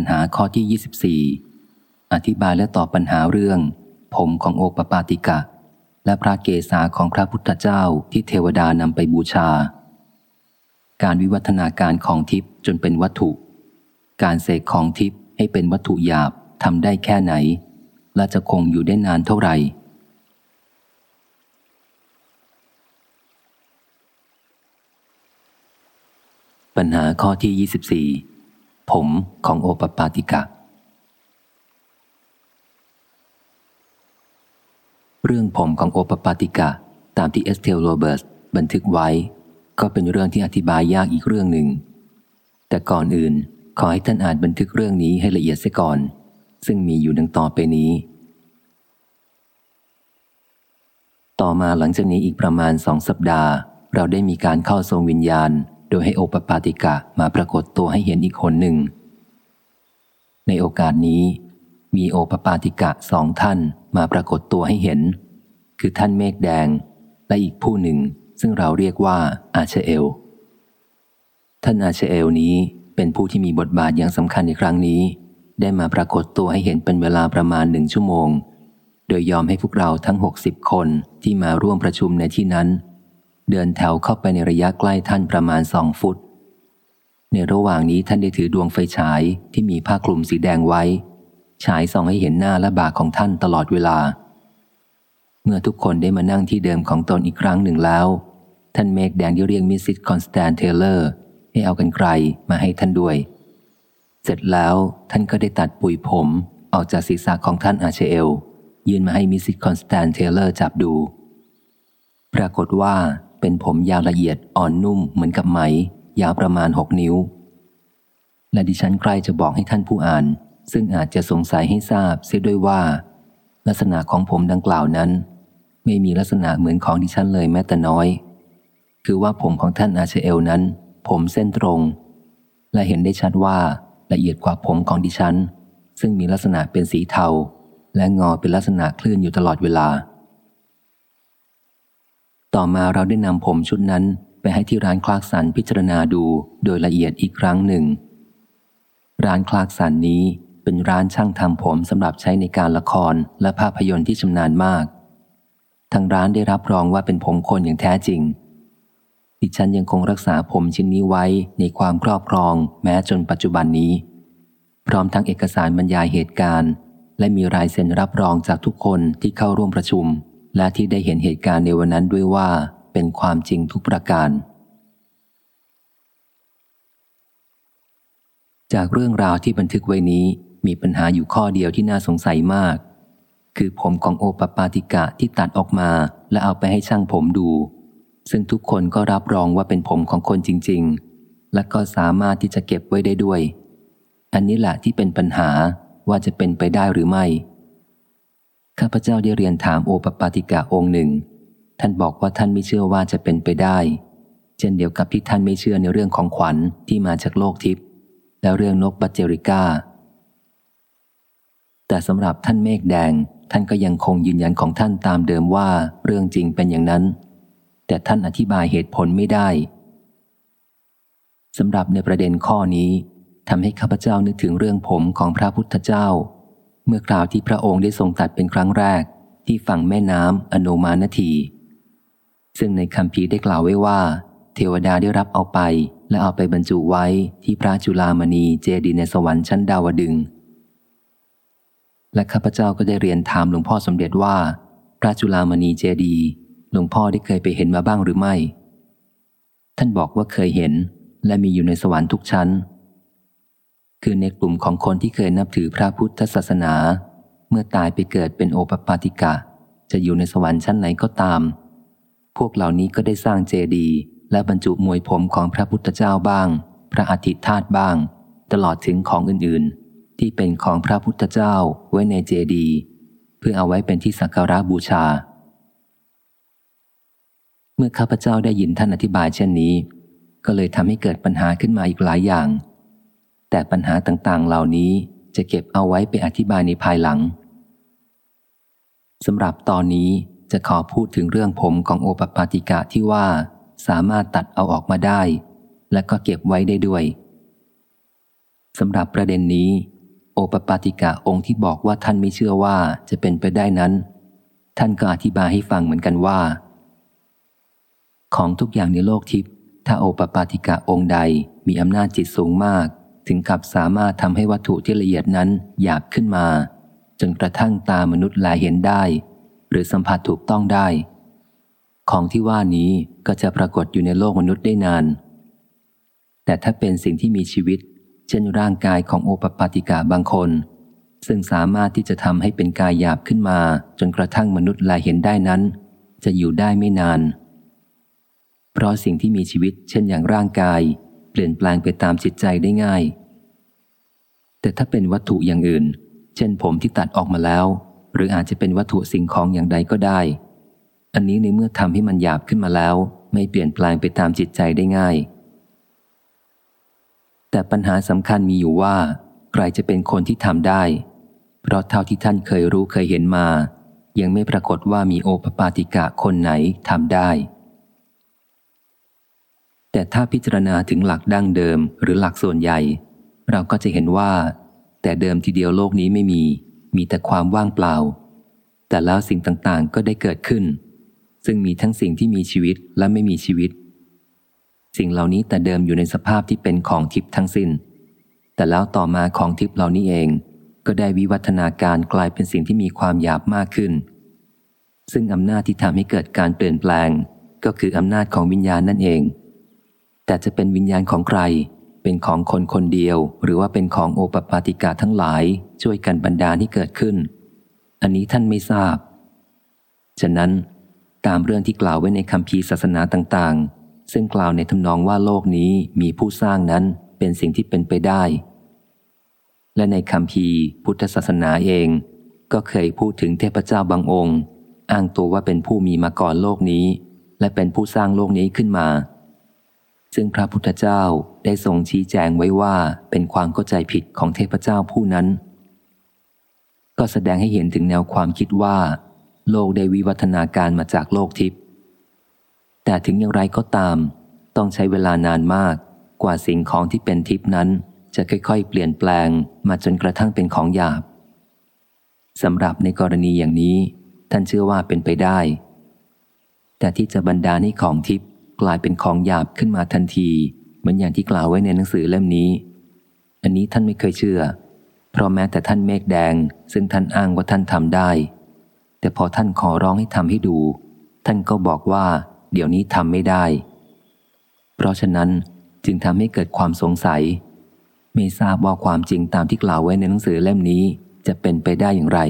ปัญหาข้อที่ 24 อธิบายและตอบปัญหาเรื่อง ผมของโอปปาติกะ และพระเกศาของพระพุทธเจ้าที่เทวดานำไปบูชา การวิวัฒนาการของทิพย์จนเป็นวัตถุ การเสกของทิพย์ให้เป็นวัตถุหยาบทำได้แค่ไหน และจะคงอยู่ได้นานเท่าไหร่ปัญหาข้อที่ 24 ผมของโอปปาติกะ เรื่องผมของโอปปาติกะ ตามที่เอสเทลโรเบิร์ตบันทึกไว้ ก็เป็นเรื่องที่อธิบายยากอีกเรื่องหนึ่ง แต่ก่อนอื่นขอให้ท่านอ่านบันทึกเรื่องนี้ให้ละเอียดเสียก่อน ซึ่งมีอยู่ดังต่อไปนี้ ต่อมาหลังจากนี้อีกประมาณสองสัปดาห์ เราได้มีการเข้าทรงวิญญาณ โดยให้โอปปาติกะมาปรากฏตัวให้เห็นอีกคนหนึ่ง ในโอกาสนี้ มีโอปปาติกะสองท่านมาปรากฏตัวให้เห็น คือท่านเมฆแดงและอีกผู้หนึ่ง ซึ่งเราเรียกว่าอาเชเอล ท่านอาเชเอลนี้เป็นผู้ที่มีบทบาทอย่างสำคัญในครั้งนี้ ได้มาปรากฏตัวให้เห็นเป็นเวลาประมาณหนึ่งชั่วโมง โดยยอมให้พวกเราทั้ง 60 คนที่มาร่วมประชุมในที่นั้น เดินแถวเข้าไปในระยะใกล้ท่านประมาณสองฟุต ในระหว่างนี้ท่านได้ถือดวงไฟฉายที่มีผ้าคลุมสีแดงไว้ ฉายส่องให้เห็นหน้าและปากของท่านตลอดเวลา เมื่อทุกคนได้มานั่งที่เดิมของตนอีกครั้งหนึ่งแล้ว ท่านเมฆแดงได้เรียกมิสซิสคอนสแตนเทเลอร์ให้เอากรรไกรมาให้ท่านด้วย เสร็จแล้วท่านก็ได้ตัดปุยผมออกจากศีรษะของท่านอาเชเอล ยื่นมาให้มิสซิสคอนสแตนเทเลอร์จับดู ปรากฏว่า เป็นผมยาวละเอียดอ่อนนุ่มเหมือนกับไหม ยาวประมาณหกนิ้ว และดิฉันใคร่จะบอกให้ท่านผู้อ่าน ซึ่งอาจจะสงสัยให้ทราบเสียด้วยว่า ลักษณะของผมดังกล่าวนั้น ไม่มีลักษณะเหมือนของดิฉันเลยแม้แต่น้อย คือว่าผมของท่านอาเชเอลนั้น ผมเส้นตรง และเห็นได้ชัดว่าละเอียดกว่าผมของดิฉัน ซึ่งมีลักษณะเป็นสีเทา และงอเป็นลักษณะคลื่นอยู่ตลอดเวลา ต่อมาเราได้นำผมชุดนั้นไปให้ที่ร้านคลากสันพิจารณาดูโดยละเอียดอีกครั้งหนึ่ง ร้านคลากสันนี้เป็นร้านช่างทำผมสำหรับใช้ในการละครและภาพยนตร์ที่ชำนาญมาก ทางร้านได้รับรองว่าเป็นผมคนอย่างแท้จริง ดิฉันยังคงรักษาผมชิ้นนี้ไว้ในความครอบครองแม้จนปัจจุบันนี้ พร้อมทั้งเอกสารบรรยายเหตุการณ์ และมีรายเซ็นรับรองจากทุกคนที่เข้าร่วมประชุม และที่ได้เห็นเหตุการณ์ในวันนั้นด้วยว่าเป็นความจริงทุกประการ จากเรื่องราวที่บันทึกไว้นี้มีปัญหาอยู่ข้อเดียวที่น่าสงสัยมาก คือผมของโอปปาติกะที่ตัดออกมาและเอาไปให้ช่างผมดู ซึ่งทุกคนก็รับรองว่าเป็นผมของคนจริง ๆ และก็สามารถที่จะเก็บไว้ได้ด้วย อันนี้แหละที่เป็นปัญหาว่าจะเป็นไปได้หรือไม่ ข้าพเจ้าได้เรียนถามโอปปาติกาองค์หนึ่ง ท่านบอกว่าท่านไม่เชื่อว่าจะเป็นไปได้ เช่นเดียวกับที่ท่านไม่เชื่อในเรื่องของขวัญที่มาจากโลกทิพย์และเรื่องนกบัจเจริก้า แต่สำหรับท่านเมฆแดง ท่านก็ยังคงยืนยันของท่านตามเดิมว่าเรื่องจริงเป็นอย่างนั้น แต่ท่านอธิบายเหตุผลไม่ได้สำหรับในประเด็นข้อนี้ทำให้ข้าพเจ้านึกถึงเรื่องผมของพระพุทธเจ้า เมื่อคราวที่พระองค์ได้ทรงตัดเป็นครั้งแรกที่ฝั่งแม่น้ำอโนมานที ซึ่งในคำพีได้กล่าวไว้ว่า เทวดาได้รับเอาไป และเอาไปบรรจุไว้ที่พระจุลามณีเจดีในสวรรค์ชั้นดาวดึง และข้าพเจ้าก็ได้เรียนถามหลวงพ่อสมเด็จว่า พระจุลามณีเจดีหลวงพ่อได้เคยไปเห็นมาบ้างหรือไม่ ท่านบอกว่าเคยเห็น และมีอยู่ในสวรรค์ทุกชั้น คือในกลุ่มของคนที่เคยนับถือพระพุทธศาสนา เมื่อตายไปเกิดเป็นโอปปาติกะ จะอยู่ในสวรรค์ชั้นไหนก็ตาม พวกเหล่านี้ก็ได้สร้างเจดีย์และบรรจุมวยผมของพระพุทธเจ้าบ้าง พระอาทิตย์ธาตุบ้าง ตลอดถึงของอื่นๆ ที่เป็นของพระพุทธเจ้าไว้ในเจดีย์เพื่อเอาไว้เป็นที่สักการะบูชา เมื่อข้าพเจ้าได้ยินท่านอธิบายเช่นนี้ ก็เลยทำให้เกิดปัญหาขึ้นมาอีกหลายอย่าง แต่ปัญหาต่างๆ เหล่านี้จะเก็บเอาไว้ไปอธิบายในภายหลังสำหรับตอนนี้จะขอพูดถึงเรื่องผมของโอปปาติกะที่ว่าสามารถตัดเอาออกมาได้ และก็เก็บไว้ได้ด้วยสำหรับประเด็นนี้ โอปปาติกะองค์ที่บอกว่าท่านไม่เชื่อว่าจะเป็นไปได้นั้น ท่านก็อธิบายให้ฟังเหมือนกันว่า ของทุกอย่างในโลกทิพย์ถ้าโอปปาติกะองค์ใดมีอำนาจจิตสูงมาก ถึงกับสามารถทำให้วัตถุที่ละเอียดนั้นหยาบขึ้นมา จนกระทั่งตามนุษย์แลเห็นได้ หรือสัมผัสถูกต้องได้ ของที่ว่านี้ก็จะปรากฏอยู่ในโลกมนุษย์ได้นาน แต่ถ้าเป็นสิ่งที่มีชีวิต เช่นร่างกายของโอปปาติกะบางคน ซึ่งสามารถที่จะทำให้เป็นกายหยาบขึ้นมา จนกระทั่งมนุษย์แลเห็นได้นั้น จะอยู่ได้ไม่นาน เพราะสิ่งที่มีชีวิต เช่นอย่างร่างกายเปลี่ยนแปลงไปตามจิตใจได้ง่าย แต่ถ้าเป็นวัตถุอย่างอื่น เช่นผมที่ตัดออกมาแล้ว หรืออาจจะเป็นวัตถุสิ่งของอย่างใดก็ได้ อันนี้ในเมื่อทำให้มันหยาบขึ้นมาแล้ว ไม่เปลี่ยนแปลงไปตามจิตใจได้ง่าย แต่ปัญหาสำคัญมีอยู่ว่า ใครจะเป็นคนที่ทำได้ เพราะเท่าที่ท่านเคยรู้เคยเห็นมา ยังไม่ปรากฏว่ามีโอปปาติกะคนไหนทำได้แต่ถ้าพิจารณาถึงหลักดั้งเดิมหรือหลักส่วนใหญ่ เราก็จะเห็นว่า แต่เดิมทีเดียวโลกนี้ไม่มี มีแต่ความว่างเปล่า แต่แล้วสิ่งต่างๆก็ได้เกิดขึ้น ซึ่งมีทั้งสิ่งที่มีชีวิตและไม่มีชีวิต สิ่งเหล่านี้แต่เดิมอยู่ในสภาพที่เป็นของทิพย์ทั้งสิน้น แต่แล้วต่อมาของทิพย์เหล่านี้เอง ก็ได้วิวัฒนาการกลายเป็นสิ่งที่มีความหยาบมากขึ้น ซึ่งอำนาจที่ทำให้เกิดการเปลี่ยนแปลง ก็คืออำนาจของวิญญาณนั่นเอง แต่จะเป็นวิญญาณของใคร เป็นของคนคนเดียว หรือว่าเป็นของโอปปาติกาทั้งหลายช่วยกันบรรดาที่เกิดขึ้น อันนี้ท่านไม่ทราบ ฉะนั้นตามเรื่องที่กล่าวไว้ในคำพีศาสนาต่างๆ ซึ่งกล่าวในทำนองว่าโลกนี้มีผู้สร้างนั้นเป็นสิ่งที่เป็นไปได้ และในคำพีพุทธศาสนาเอง ก็เคยพูดถึงเทพเจ้าบางองค์ อ้างตัวว่าเป็นผู้มีมาก่อนโลกนี้ และเป็นผู้สร้างโลกนี้ขึ้นมา ซึ่งพระพุทธเจ้าได้ทรงชี้แจงไว้ว่าเป็นความเข้าใจผิดของเทพเจ้าผู้นั้น ก็แสดงให้เห็นถึงแนวความคิดว่า โลกได้วิวัฒนาการมาจากโลกทิพย์แต่ถึงอย่างไรก็ตาม ต้องใช้เวลานานมากกว่าสิ่งของที่เป็นทิพย์นั้น จะค่อยๆ เปลี่ยนแปลงมาจนกระทั่งเป็นของหยาบสำหรับในกรณีอย่างนี้ ท่านเชื่อว่าเป็นไปได้ แต่ที่จะบรรดาให้ของทิพย์ กลายเป็นของหยาบขึ้นมาทันที เหมือนอย่างที่กล่าวไว้ในหนังสือเล่มนี้ อันนี้ท่านไม่เคยเชื่อ เพราะแม้แต่ท่านเมฆแดง ซึ่งท่านอ้างว่าท่านทำได้ แต่พอท่านขอร้องให้ทำให้ดู ท่านก็บอกว่า เดี๋ยวนี้ทำไม่ได้ เพราะฉะนั้นจึงทำให้เกิดความสงสัย ไม่ทราบว่าความจริงตามที่กล่าวไว้ในหนังสือเล่มนี้จะเป็นไปได้อย่างไร